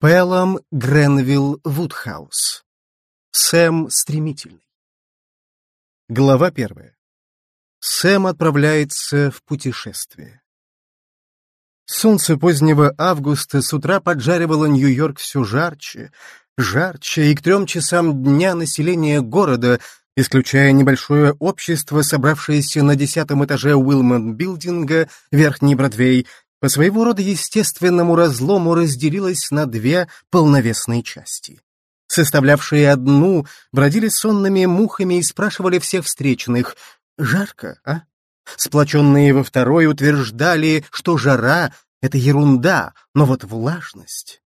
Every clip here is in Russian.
Пелом Гренвилл Вудхаус. Сэм Стремительный. Глава первая. Сэм отправляется в путешествие. Солнце позднего августа с утра поджаривало Нью-Йорк все жарче, жарче, и к трем часам дня население города, исключая небольшое общество, собравшееся на десятом этаже Уилмот-билдинга, Верхний Бродвей, по своего рода естественному разлому разделилась на две полновесные части. Составлявшие одну бродили сонными мухами и спрашивали всех встречных «Жарко, а?». Сплоченные во второй утверждали, что жара — это ерунда, но вот влажность.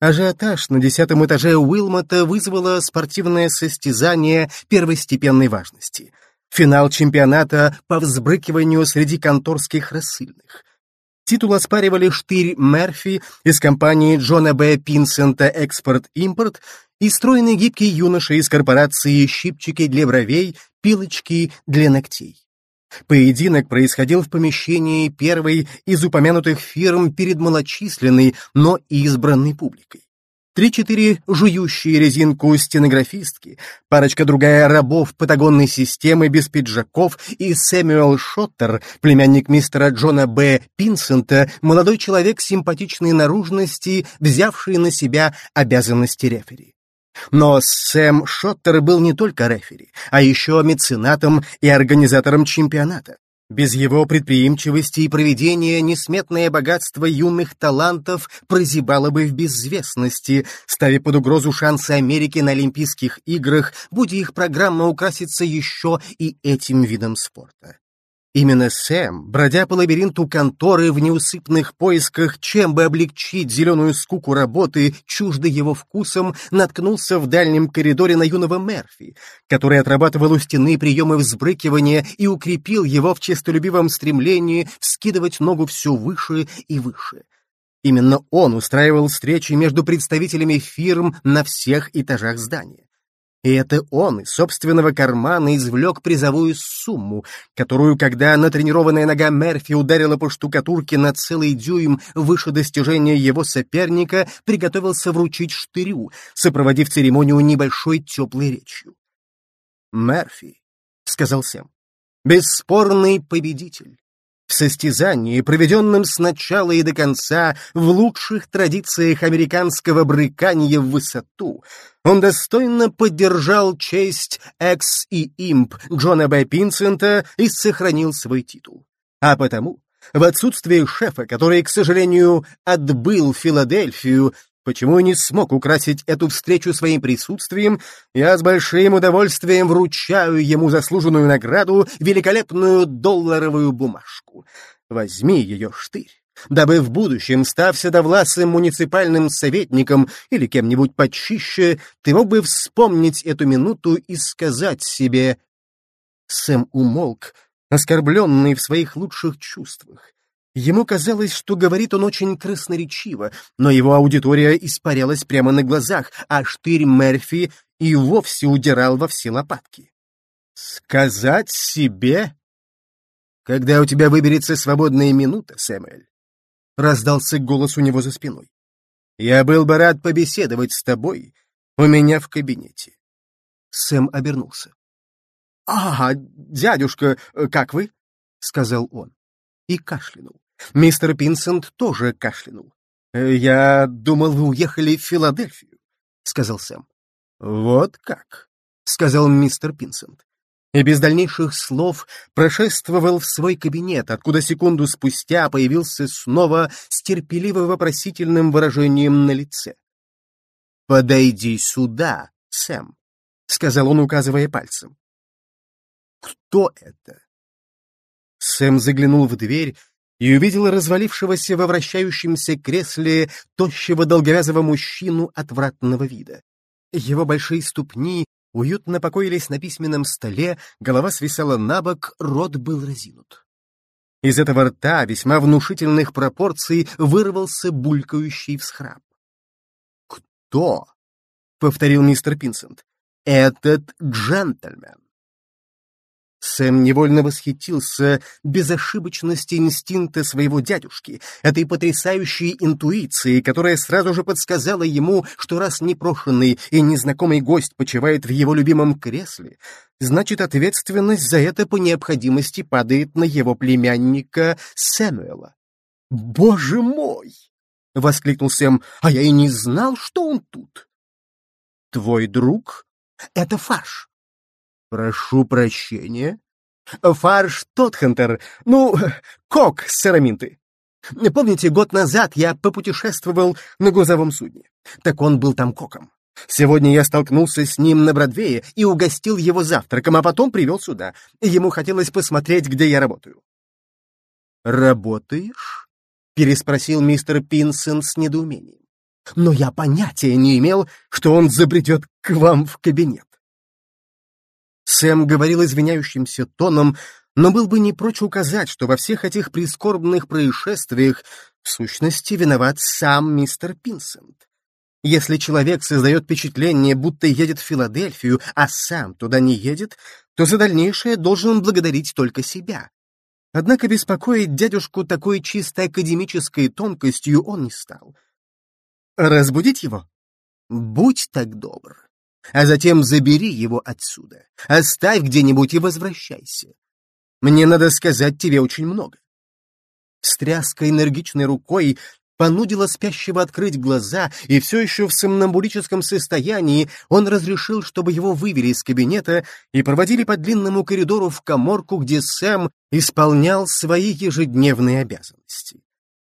Ажиотаж на десятом этаже Уилмота вызвало спортивное состязание первостепенной важности. Финал чемпионата по взбрыкиванию среди конторских рассыльных — Титул оспаривали штырь Мерфи из компании Джона Б. Пинсента «Экспорт-импорт» и стройный гибкий юноша из корпорации «Щипчики для бровей», «Пилочки для ногтей». Поединок происходил в помещении первой из упомянутых фирм перед малочисленной, но избранной публикой. Три-четыре жующие резинку стенографистки, парочка другая рабов патагонной системы без пиджаков и Сэмюэл Шоттер, племянник мистера Джона Б. Пинсента, молодой человек симпатичной наружности, взявший на себя обязанности рефери. Но Сэм Шоттер был не только рефери, а еще меценатом и организатором чемпионата. Без его предприимчивости и проведения несметное богатство юных талантов прозябало бы в безвестности, ставя под угрозу шансы Америки на Олимпийских играх, будь их программа украсится еще и этим видом спорта. Именно Сэм, бродя по лабиринту конторы в неусыпных поисках, чем бы облегчить зеленую скуку работы, чуждо его вкусом, наткнулся в дальнем коридоре на юного Мерфи, который отрабатывал у стены приемы взбрыкивания и укрепил его в честолюбивом стремлении вскидывать ногу все выше и выше. Именно он устраивал встречи между представителями фирм на всех этажах здания. И это он из собственного кармана извлек призовую сумму, которую, когда натренированная нога Мерфи ударила по штукатурке на целый дюйм выше достижения его соперника, приготовился вручить штырю, сопроводив церемонию небольшой теплой речью. «Мерфи», — сказал Сэм, — «бесспорный победитель. В состязании, проведенном с начала и до конца в лучших традициях американского брыкания в высоту, он достойно поддержал честь экс и имп Джона Б. Пинсента и сохранил свой титул. А потому, в отсутствие шефа, который, к сожалению, отбыл Филадельфию, почему не смог украсить эту встречу своим присутствием, я с большим удовольствием вручаю ему заслуженную награду — великолепную долларовую бумажку. Возьми ее, штырь дабы в будущем, став седовласым муниципальным советником или кем-нибудь почище, ты мог бы вспомнить эту минуту и сказать себе... Сэм умолк, оскорбленный в своих лучших чувствах. Ему казалось, что говорит он очень красноречиво, но его аудитория испарялась прямо на глазах, а штырь Мерфи и вовсе удирал во все лопатки. «Сказать себе?» «Когда у тебя выберется свободная минута, Сэмюэль, — раздался голос у него за спиной. «Я был бы рад побеседовать с тобой у меня в кабинете». Сэм обернулся. «А, дядюшка, как вы?» — сказал он. И кашлянул. Мистер Пинсент тоже кашлянул. «Я думал, вы уехали в Филадельфию», — сказал Сэм. «Вот как», — сказал мистер Пинсент и без дальнейших слов прошествовал в свой кабинет, откуда секунду спустя появился снова с терпеливо-вопросительным выражением на лице. «Подойди сюда, Сэм», — сказал он, указывая пальцем. «Кто это?» Сэм заглянул в дверь и увидел развалившегося во вращающемся кресле тощего долговязого мужчину отвратного вида. Его большие ступни уютно покоились на письменном столе, голова свисала на бок, рот был разинут. Из этого рта весьма внушительных пропорций вырвался булькающий всхрап. «Кто?» — повторил мистер Пинсент. «Этот джентльмен». Сэм невольно восхитился безошибочности инстинкта своего дядюшки, этой потрясающей интуиции, которая сразу же подсказала ему, что раз непрошенный и незнакомый гость почивает в его любимом кресле, значит, ответственность за это по необходимости падает на его племянника Сэмюэла. «Боже мой!» — воскликнул Сэм. «А я и не знал, что он тут». «Твой друг?» «Это фарш. «Прошу прощения». «Фарш Тотхантер, ну, кок с сыроминты. Помните, год назад я попутешествовал на грузовом судне? Так он был там коком. Сегодня я столкнулся с ним на Бродвее и угостил его завтраком, а потом привел сюда. Ему хотелось посмотреть, где я работаю». «Работаешь?» — переспросил мистер Пинсон с недоумением. «Но я понятия не имел, что он забредет к вам в кабинет. Сэм говорил извиняющимся тоном, но был бы не прочь указать, что во всех этих прискорбных происшествиях в сущности виноват сам мистер Пинсент. Если человек создает впечатление, будто едет в Филадельфию, а сам туда не едет, то за дальнейшее должен благодарить только себя. Однако беспокоить дядюшку такой чисто академической тонкостью он не стал. «Разбудить его? Будь так добр» а затем забери его отсюда, оставь где-нибудь и возвращайся. Мне надо сказать тебе очень много. Стряска энергичной рукой понудила спящего открыть глаза, и все еще в сомнамбулическом состоянии он разрешил, чтобы его вывели из кабинета и проводили по длинному коридору в коморку, где Сэм исполнял свои ежедневные обязанности.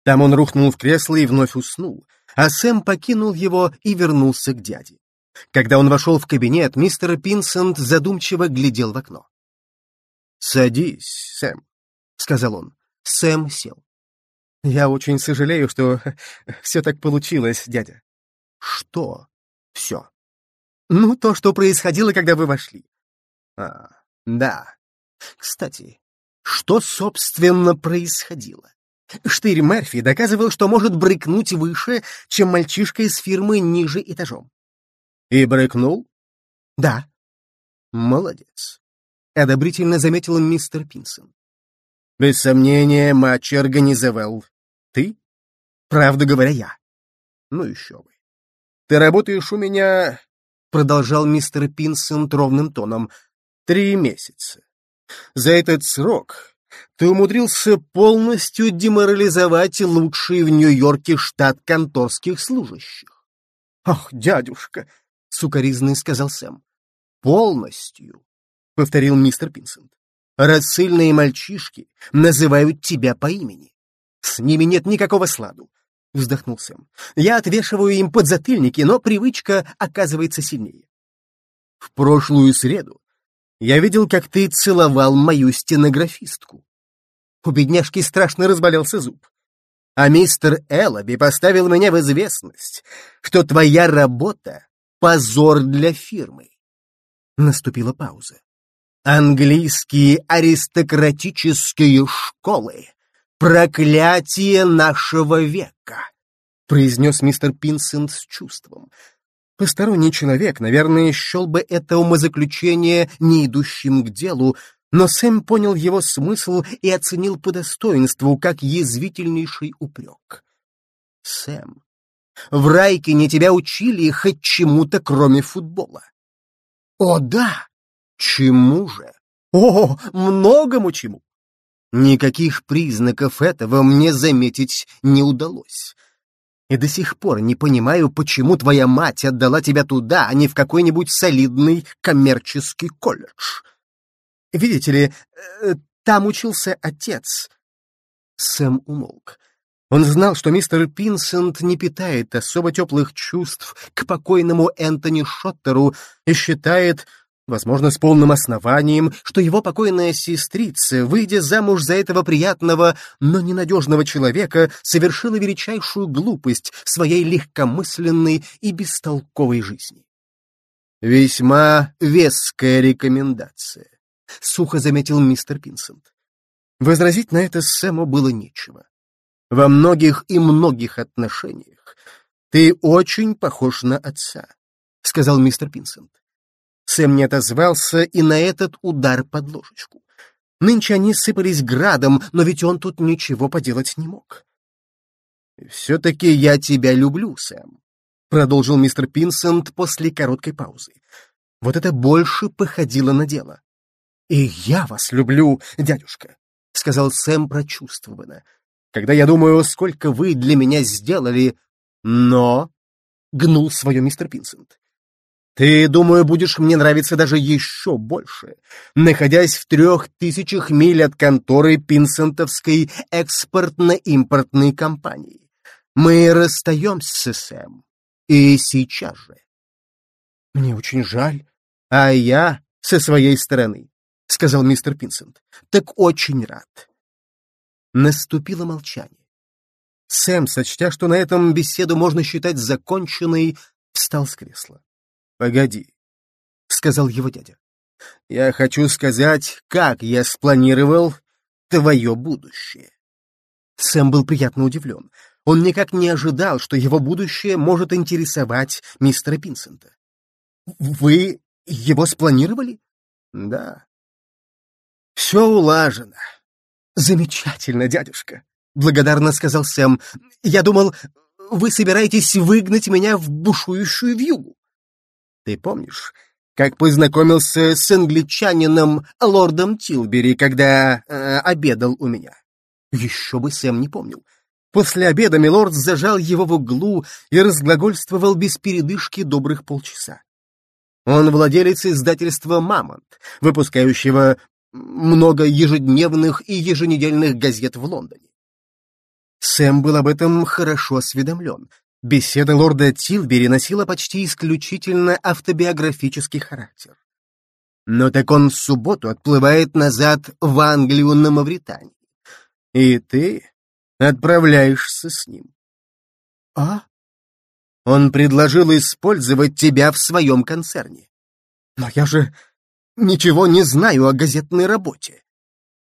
Там он рухнул в кресло и вновь уснул, а Сэм покинул его и вернулся к дяде. Когда он вошел в кабинет, мистер Пинсент задумчиво глядел в окно. «Садись, Сэм», — сказал он. Сэм сел. «Я очень сожалею, что все так получилось, дядя». «Что все?» «Ну, то, что происходило, когда вы вошли». «А, да. Кстати, что, собственно, происходило?» Штырь Мерфи доказывал, что может брыкнуть выше, чем мальчишка из фирмы ниже этажом. И брыкнул? Да. Молодец. Одобрительно заметил мистер Пинсон. Без сомнения, матч организовал ты? Правду говоря, я. Ну еще бы. Ты работаешь у меня, продолжал мистер Пинсон ровным тоном, три месяца. За этот срок ты умудрился полностью деморализовать лучший в Нью-Йорке штат конторских служащих. Ах, дядюшка, — сукоризный сказал Сэм. «Полностью», — повторил мистер Пинсент. «Рассыльные мальчишки называют тебя по имени. С ними нет никакого сладу», — вздохнул Сэм. «Я отвешиваю им подзатыльники, но привычка оказывается сильнее». «В прошлую среду я видел, как ты целовал мою стенографистку». У бедняжки страшно разболелся зуб. А мистер Эллоби поставил меня в известность, что твоя работа позор для фирмы. Наступила пауза. Английские аристократические школы. Проклятие нашего века, произнес мистер Пинсент с чувством. Посторонний человек, наверное, счел бы это умозаключение не идущим к делу, но Сэм понял его смысл и оценил по достоинству, как язвительнейший упрек. «Сэм, в Райкине тебя учили хоть чему-то, кроме футбола. О, да! Чему же? О, многому чему! Никаких признаков этого мне заметить не удалось. И до сих пор не понимаю, почему твоя мать отдала тебя туда, а не в какой-нибудь солидный коммерческий колледж. Видите ли, э, там учился отец. Сэм умолк. Он знал, что мистер Пинсент не питает особо теплых чувств к покойному Энтони Шоттеру и считает, возможно, с полным основанием, что его покойная сестрица, выйдя замуж за этого приятного, но ненадежного человека, совершила величайшую глупость своей легкомысленной и бестолковой жизни. «Весьма веская рекомендация», — сухо заметил мистер Пинсент. Возразить на это Сэму было нечего. Во многих и многих отношениях ты очень похож на отца, — сказал мистер Пинсент. Сэм не отозвался и на этот удар под ложечку. Нынче они сыпались градом, но ведь он тут ничего поделать не мог. «Все-таки я тебя люблю, Сэм», — продолжил мистер Пинсент после короткой паузы. Вот это больше походило на дело. «И я вас люблю, дядюшка», — сказал Сэм прочувствованно. «Когда я думаю, сколько вы для меня сделали, но...» — гнул свое мистер Пинсент. Ты, думаю, будешь мне нравиться даже еще больше, находясь в трех тысячах миль от конторы Пинсентовской экспортно-импортной компании. Мы расстаемся, Сэм. И сейчас же. Мне очень жаль. А я со своей стороны, — сказал мистер Пинсент, — так очень рад. Наступило молчание. Сэм, сочтя, что на этом беседу можно считать законченной, встал с кресла. «Погоди», — сказал его дядя. «Я хочу сказать, как я спланировал твое будущее». Сэм был приятно удивлен. Он никак не ожидал, что его будущее может интересовать мистера Пинсента. «Вы его спланировали?» «Да». «Все улажено». «Замечательно, дядюшка», — благодарно сказал Сэм. «Я думал, вы собираетесь выгнать меня в бушующую вьюгу». Ты помнишь, как познакомился с англичанином лордом Тилбери, когда э, обедал у меня? Еще бы Сэм не помнил. После обеда милорд зажал его в углу и разглагольствовал без передышки добрых полчаса. Он владелец издательства «Мамонт», выпускающего много ежедневных и еженедельных газет в Лондоне. Сэм был об этом хорошо осведомлен, Беседа лорда Тилбери носила почти исключительно автобиографический характер. Но так он в субботу отплывает назад в Англию на Мавритании. И ты отправляешься с ним. А? Он предложил использовать тебя в своем концерне. Но я же ничего не знаю о газетной работе.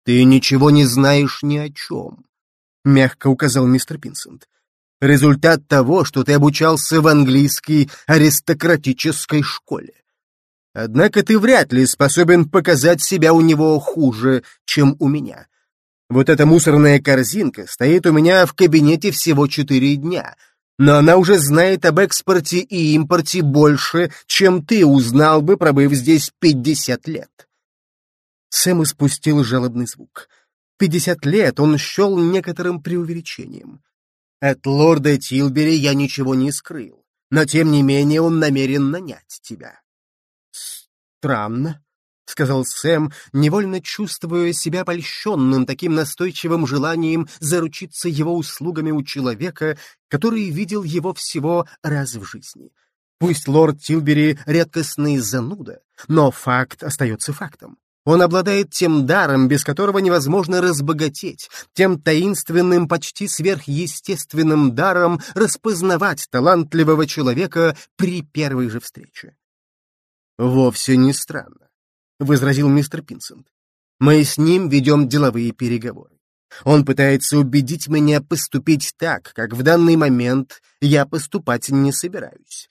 Ты ничего не знаешь ни о чем, — мягко указал мистер Пинсент результат того, что ты обучался в английской аристократической школе. Однако ты вряд ли способен показать себя у него хуже, чем у меня. Вот эта мусорная корзинка стоит у меня в кабинете всего четыре дня, но она уже знает об экспорте и импорте больше, чем ты узнал бы, пробыв здесь пятьдесят лет. Сэм испустил жалобный звук. Пятьдесят лет он счел некоторым преувеличением. От лорда Тилбери я ничего не скрыл, но тем не менее он намерен нанять тебя. Странно, — сказал Сэм, невольно чувствуя себя польщенным таким настойчивым желанием заручиться его услугами у человека, который видел его всего раз в жизни. Пусть лорд Тилбери редкостный зануда, но факт остается фактом. Он обладает тем даром, без которого невозможно разбогатеть, тем таинственным, почти сверхъестественным даром распознавать талантливого человека при первой же встрече. «Вовсе не странно», — возразил мистер Пинсент. «Мы с ним ведем деловые переговоры. Он пытается убедить меня поступить так, как в данный момент я поступать не собираюсь.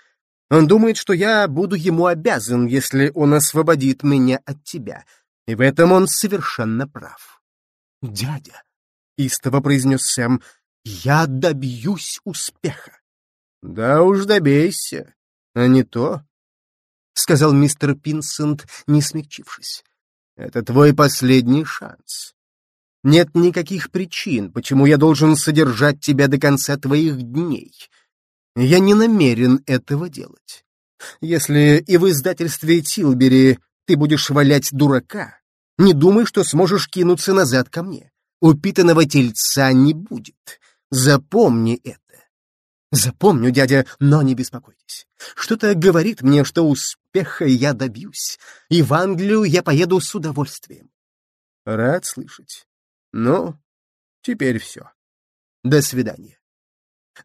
Он думает, что я буду ему обязан, если он освободит меня от тебя, и в этом он совершенно прав. «Дядя», — истово произнес Сэм, — «я добьюсь успеха». «Да уж добейся, а не то», — сказал мистер Пинсент, не смягчившись. «Это твой последний шанс. Нет никаких причин, почему я должен содержать тебя до конца твоих дней. Я не намерен этого делать. Если и в издательстве Тилбери ты будешь валять дурака. Не думай, что сможешь кинуться назад ко мне. Упитанного тельца не будет. Запомни это. Запомню, дядя, но не беспокойтесь. Что-то говорит мне, что успеха я добьюсь, и в Англию я поеду с удовольствием. Рад слышать. Ну, теперь все. До свидания.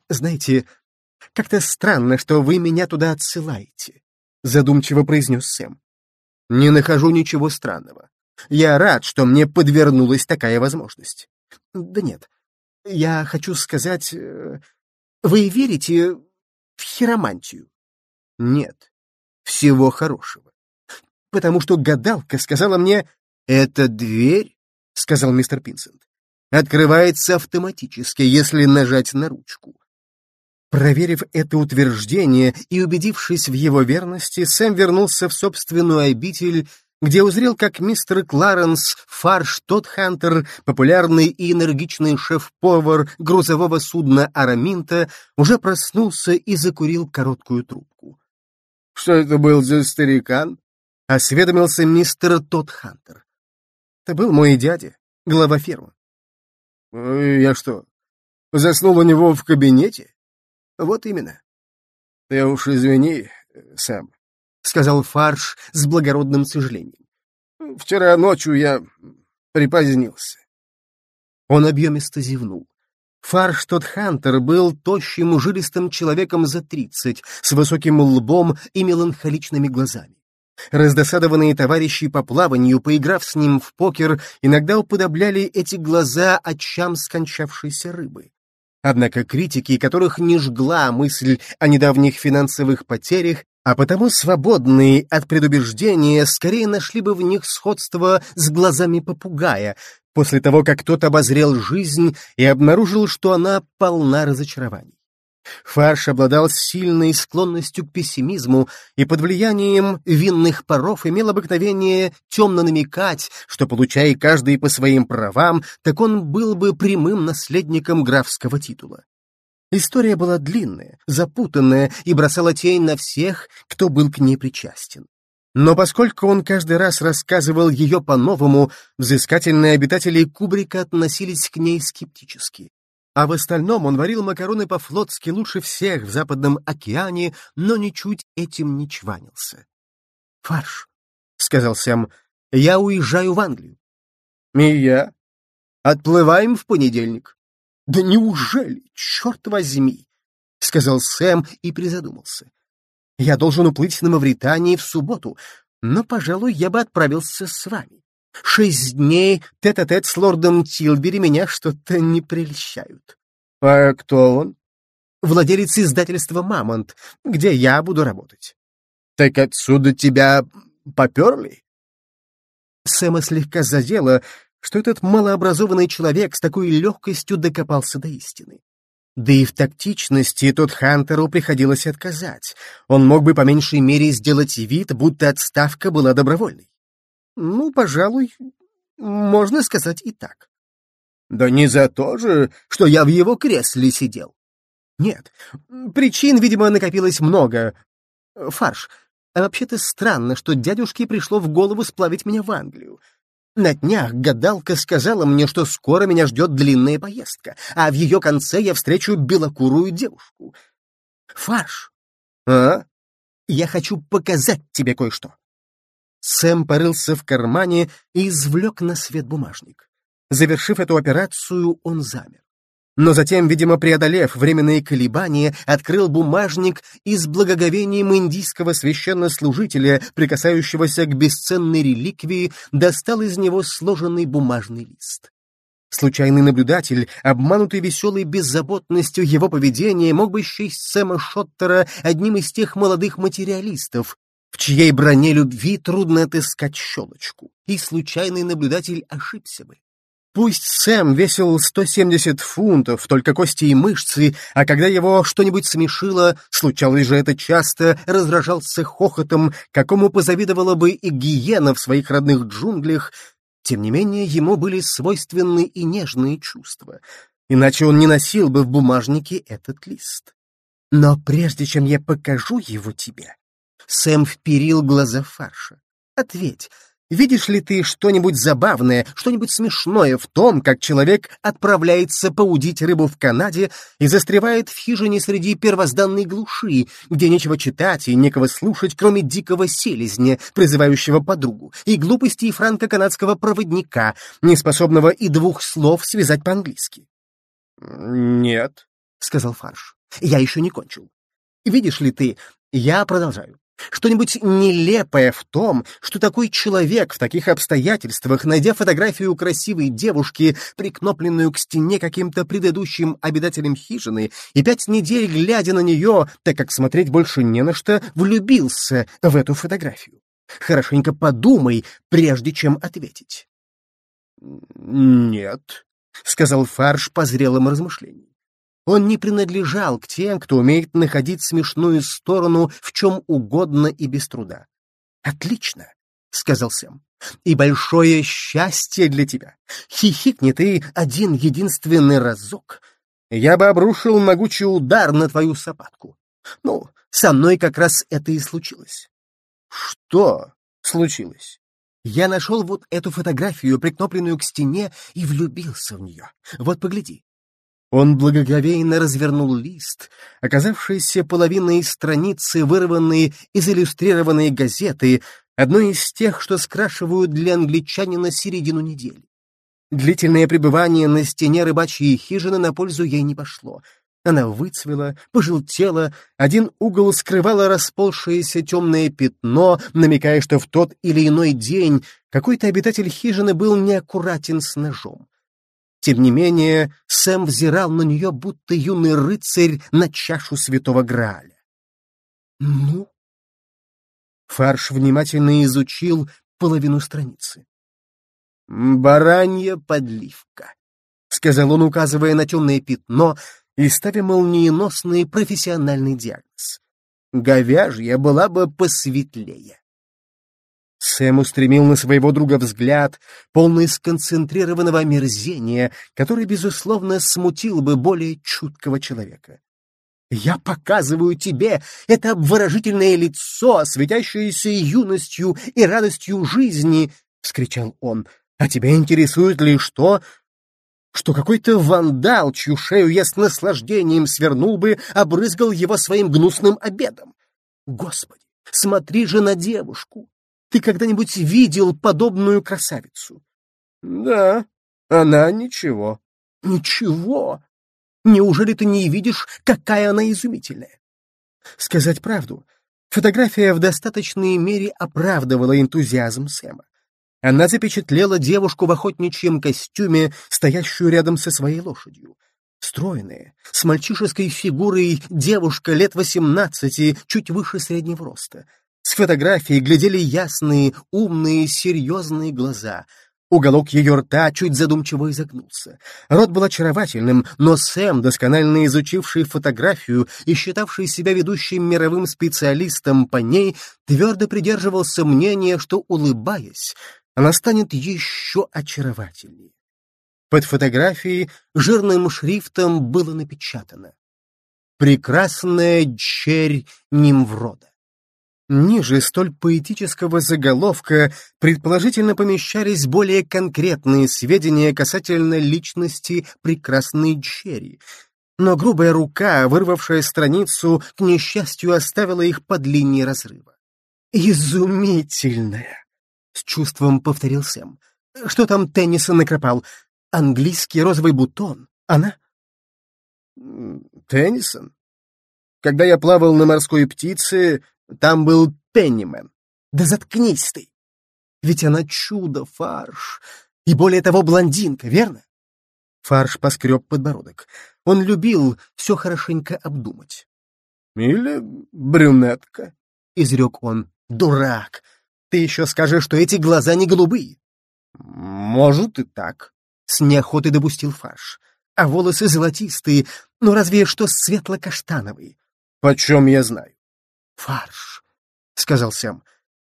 Знаете, как-то странно, что вы меня туда отсылаете, задумчиво произнес Сэм. Не нахожу ничего странного. Я рад, что мне подвернулась такая возможность. Да нет, я хочу сказать... Э, вы верите в хиромантию? Нет, всего хорошего. Потому что гадалка сказала мне, эта дверь — сказал мистер Пинсент. «Открывается автоматически, если нажать на ручку». Проверив это утверждение и убедившись в его верности, Сэм вернулся в собственную обитель, где узрел, как мистер Кларенс Фарш Тодхантер, популярный и энергичный шеф-повар грузового судна Араминта, уже проснулся и закурил короткую трубку. — Что это был за старикан? — осведомился мистер Тодхантер. — Это был мой дядя, глава фермы. — Я что, заснул у него в кабинете? Вот именно. Ты уж извини, Сэм, — сказал Фарш с благородным сожалением. Вчера ночью я припозднился. Он объемисто зевнул. Фарш тот Хантер был тощим, жилистым человеком за тридцать, с высоким лбом и меланхоличными глазами. Раздосадованные товарищи по плаванию, поиграв с ним в покер, иногда уподобляли эти глаза очам скончавшейся рыбы. Однако критики, которых не жгла мысль о недавних финансовых потерях, а потому свободные от предубеждения скорее нашли бы в них сходство с глазами попугая, после того, как тот обозрел жизнь и обнаружил, что она полна разочарований. Фарш обладал сильной склонностью к пессимизму и под влиянием винных паров имел обыкновение темно намекать, что, получая каждый по своим правам, так он был бы прямым наследником графского титула. История была длинная, запутанная и бросала тень на всех, кто был к ней причастен. Но поскольку он каждый раз рассказывал ее по-новому, взыскательные обитатели Кубрика относились к ней скептически. А в остальном он варил макароны по-флотски лучше всех в Западном океане, но ничуть этим не чванился. «Фарш», — сказал Сэм, — «я уезжаю в Англию». «И я?» «Отплываем в понедельник». «Да неужели? Черт возьми!» — сказал Сэм и призадумался. «Я должен уплыть на Мавритании в субботу, но, пожалуй, я бы отправился с вами. Шесть дней тет-а-тет -тет с лордом Тилбери меня что-то не прельщают. А кто он? Владелец издательства «Мамонт», где я буду работать. Так отсюда тебя поперли? Сэма слегка задело, что этот малообразованный человек с такой легкостью докопался до истины. Да и в тактичности тот Хантеру приходилось отказать. Он мог бы по меньшей мере сделать вид, будто отставка была добровольной. Ну, пожалуй, можно сказать и так. Да не за то же, что я в его кресле сидел. Нет, причин, видимо, накопилось много. Фарш, а вообще-то странно, что дядюшке пришло в голову сплавить меня в Англию. На днях гадалка сказала мне, что скоро меня ждет длинная поездка, а в ее конце я встречу белокурую девушку. Фарш, а? Я хочу показать тебе кое-что. Сэм порылся в кармане и извлек на свет бумажник. Завершив эту операцию, он замер. Но затем, видимо, преодолев временные колебания, открыл бумажник и с благоговением индийского священнослужителя, прикасающегося к бесценной реликвии, достал из него сложенный бумажный лист. Случайный наблюдатель, обманутый веселой беззаботностью его поведения, мог бы счесть Сэма Шоттера одним из тех молодых материалистов, в чьей броне любви трудно отыскать щелочку, и случайный наблюдатель ошибся бы. Пусть Сэм весил 170 фунтов, только кости и мышцы, а когда его что-нибудь смешило, случалось же это часто, раздражался хохотом, какому позавидовала бы и гиена в своих родных джунглях, тем не менее ему были свойственны и нежные чувства, иначе он не носил бы в бумажнике этот лист. Но прежде чем я покажу его тебе, Сэм вперил глаза фарша. «Ответь, видишь ли ты что-нибудь забавное, что-нибудь смешное в том, как человек отправляется поудить рыбу в Канаде и застревает в хижине среди первозданной глуши, где нечего читать и некого слушать, кроме дикого селезня, призывающего подругу, и глупости франко-канадского проводника, неспособного и двух слов связать по-английски?» «Нет», — сказал Фарш. «Я еще не кончил. Видишь ли ты, я продолжаю. Что-нибудь нелепое в том, что такой человек в таких обстоятельствах, найдя фотографию красивой девушки, прикнопленную к стене каким-то предыдущим обитателем хижины, и пять недель, глядя на нее, так как смотреть больше не на что, влюбился в эту фотографию. Хорошенько подумай, прежде чем ответить. Нет, — сказал Фарш по зрелым размышлениям. Он не принадлежал к тем, кто умеет находить смешную сторону в чем угодно и без труда. «Отлично», — сказал Сэм, — «и большое счастье для тебя. Хихикни ты один единственный разок. Я бы обрушил могучий удар на твою сапатку. Ну, со мной как раз это и случилось». «Что случилось?» Я нашел вот эту фотографию, прикнопленную к стене, и влюбился в нее. Вот погляди. Он благоговейно развернул лист, оказавшийся половиной страницы, вырванной из иллюстрированной газеты, одной из тех, что скрашивают для англичанина середину недели. Длительное пребывание на стене рыбачьей хижины на пользу ей не пошло. Она выцвела, пожелтела, один угол скрывало расползшееся темное пятно, намекая, что в тот или иной день какой-то обитатель хижины был неаккуратен с ножом. Тем не менее, Сэм взирал на нее, будто юный рыцарь на чашу святого Грааля. «Ну?» Фарш внимательно изучил половину страницы. «Баранья подливка», — сказал он, указывая на темное пятно и ставя молниеносный профессиональный диагноз. «Говяжья была бы посветлее». Сэм устремил на своего друга взгляд, полный сконцентрированного омерзения, который, безусловно, смутил бы более чуткого человека. «Я показываю тебе это обворожительное лицо, светящееся юностью и радостью жизни!» — вскричал он. «А тебя интересует лишь то, что какой-то вандал, чью шею я с наслаждением свернул бы, обрызгал его своим гнусным обедом. Господи, смотри же на девушку! Ты когда-нибудь видел подобную красавицу? Да, она ничего. Ничего? Неужели ты не видишь, какая она изумительная? Сказать правду, фотография в достаточной мере оправдывала энтузиазм Сэма. Она запечатлела девушку в охотничьем костюме, стоящую рядом со своей лошадью. Стройная, с мальчишеской фигурой девушка лет восемнадцати, чуть выше среднего роста — с фотографии глядели ясные, умные, серьезные глаза. Уголок ее рта чуть задумчиво изогнулся. Рот был очаровательным, но Сэм, досконально изучивший фотографию и считавший себя ведущим мировым специалистом по ней, твердо придерживался мнения, что, улыбаясь, она станет еще очаровательнее. Под фотографией жирным шрифтом было напечатано «Прекрасная черь Нимврода». Ниже столь поэтического заголовка предположительно помещались более конкретные сведения касательно личности прекрасной Черри. Но грубая рука, вырвавшая страницу, к несчастью оставила их под линией разрыва. «Изумительная!» — с чувством повторил Сэм. «Что там Теннисон накропал? Английский розовый бутон. Она?» «Теннисон? Когда я плавал на морской птице, там был Пеннимен. Да заткнись ты! Ведь она чудо, фарш. И более того, блондинка, верно? Фарш поскреб подбородок. Он любил все хорошенько обдумать. «Или брюнетка», — изрек он. «Дурак! Ты еще скажешь, что эти глаза не голубые». «Может и так», — с неохотой допустил Фарш. «А волосы золотистые, ну разве что светло-каштановые». «Почем я знаю?» «Фарш», — сказал Сэм.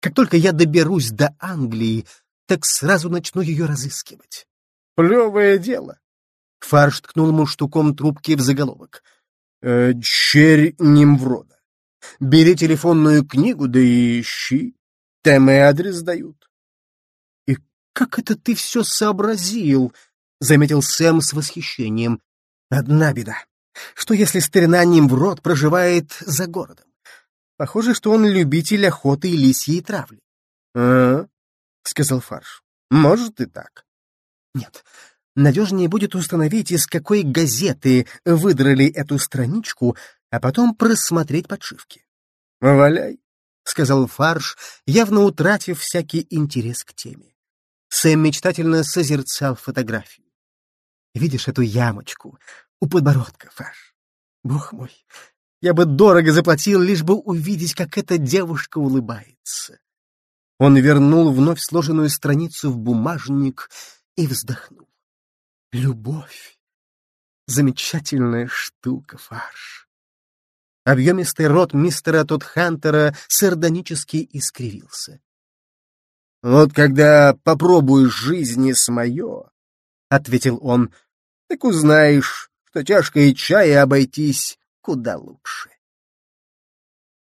«Как только я доберусь до Англии, так сразу начну ее разыскивать». «Плевое дело». Фарш ткнул ему штуком трубки в заголовок. «Э, «Черь Нимврода. Бери телефонную книгу, да и ищи. Там и адрес дают». «И как это ты все сообразил?» — заметил Сэм с восхищением. «Одна беда. Что если старина Нимврод проживает за городом? Похоже, что он любитель охоты и лисьей травли. «А, — сказал Фарш, — может и так. Нет, надежнее будет установить, из какой газеты выдрали эту страничку, а потом просмотреть подшивки. «Валяй», — сказал Фарш, явно утратив всякий интерес к теме. Сэм мечтательно созерцал фотографию. «Видишь эту ямочку у подбородка, Фарш? Бог мой, я бы дорого заплатил, лишь бы увидеть, как эта девушка улыбается. Он вернул вновь сложенную страницу в бумажник и вздохнул. Любовь. Замечательная штука, фарш. Объемистый рот мистера Тодхантера сардонически искривился. «Вот когда попробуешь жизни с мое, — ответил он, — так узнаешь, что чашкой чая обойтись куда лучше.